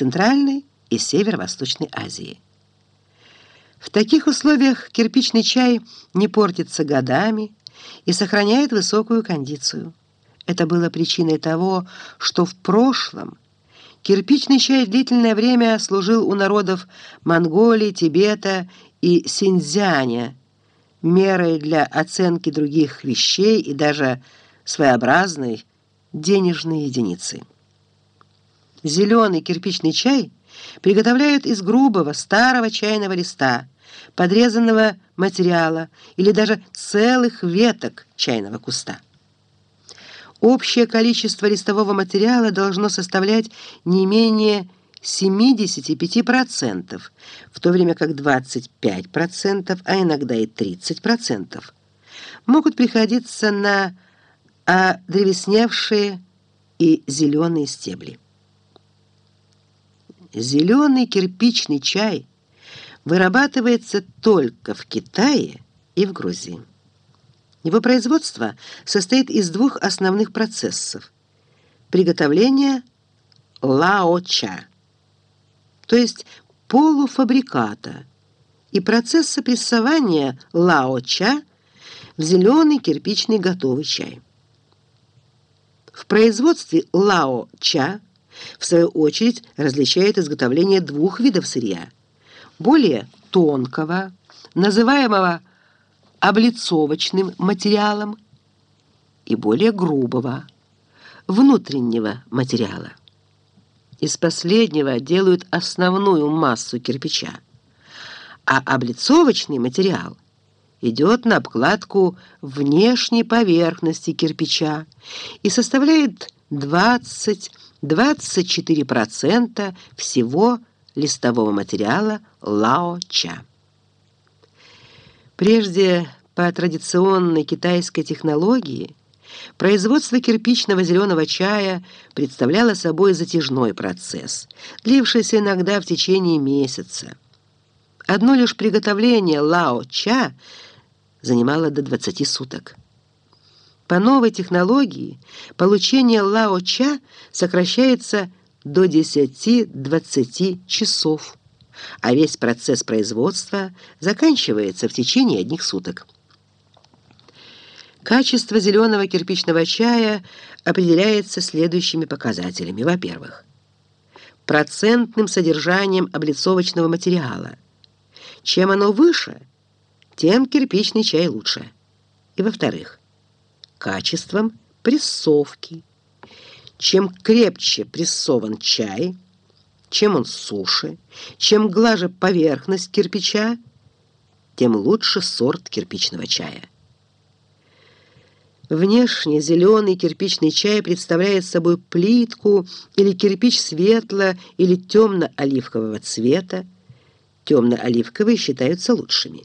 Центральной и Северо-Восточной Азии. В таких условиях кирпичный чай не портится годами и сохраняет высокую кондицию. Это было причиной того, что в прошлом кирпичный чай длительное время служил у народов Монголии, Тибета и Синьцзяня мерой для оценки других вещей и даже своеобразной денежной единицы. Зеленый кирпичный чай приготовляют из грубого старого чайного листа, подрезанного материала или даже целых веток чайного куста. Общее количество листового материала должно составлять не менее 75%, в то время как 25%, а иногда и 30% могут приходиться на одревесневшие и зеленые стебли. Зеленый кирпичный чай вырабатывается только в Китае и в Грузии. Его производство состоит из двух основных процессов. Приготовления лао-ча, то есть полуфабриката, и процесса прессования лао-ча в зеленый кирпичный готовый чай. В производстве лао-ча в свою очередь различает изготовление двух видов сырья. Более тонкого, называемого облицовочным материалом, и более грубого, внутреннего материала. Из последнего делают основную массу кирпича, а облицовочный материал идет на обкладку внешней поверхности кирпича и составляет 20-24% всего листового материала лао-ча. Прежде по традиционной китайской технологии производство кирпичного зеленого чая представляло собой затяжной процесс, длившийся иногда в течение месяца. Одно лишь приготовление лао-ча занимало до 20 суток. По новой технологии получение лао-ча сокращается до 10-20 часов, а весь процесс производства заканчивается в течение одних суток. Качество зеленого кирпичного чая определяется следующими показателями. Во-первых, процентным содержанием облицовочного материала. Чем оно выше, тем кирпичный чай лучше. И во-вторых, качеством прессовки. Чем крепче прессован чай, чем он суше, чем глаже поверхность кирпича, тем лучше сорт кирпичного чая. Внешне зеленый кирпичный чай представляет собой плитку или кирпич светло- или темно-оливкового цвета. Темно-оливковые считаются лучшими.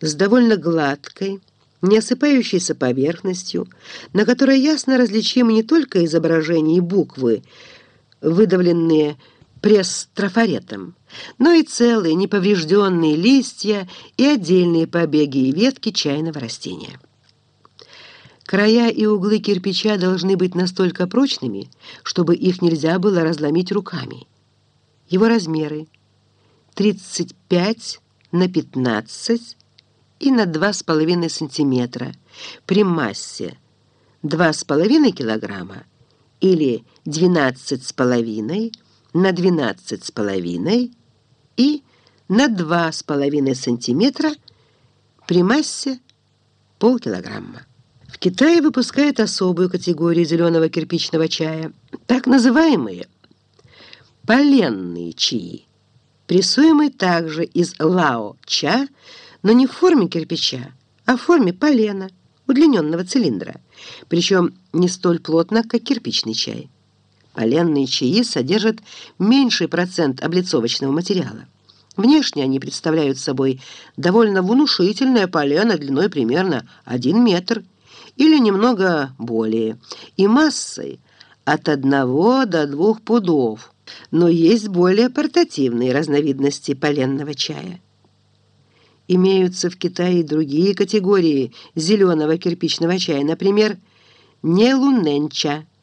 С довольно гладкой, не осыпающейся поверхностью, на которой ясно различимы не только изображения и буквы, выдавленные пресс-трафаретом, но и целые неповрежденные листья и отдельные побеги и ветки чайного растения. Края и углы кирпича должны быть настолько прочными, чтобы их нельзя было разломить руками. Его размеры 35 на 15 и на 2,5 сантиметра при массе 2,5 килограмма или 12,5 на 12,5 и на 2,5 сантиметра при массе полкилограмма. В Китае выпускают особую категорию зеленого кирпичного чая, так называемые поленные чаи, прессуемые также из лао-ча, но не в форме кирпича, а в форме полена, удлиненного цилиндра, причем не столь плотно, как кирпичный чай. Поленные чаи содержат меньший процент облицовочного материала. Внешне они представляют собой довольно внушительное полено длиной примерно 1 метр или немного более, и массой от 1 до 2 пудов, но есть более портативные разновидности поленного чая. Имеются в Китае другие категории зеленого кирпичного чая, например, нелуненча –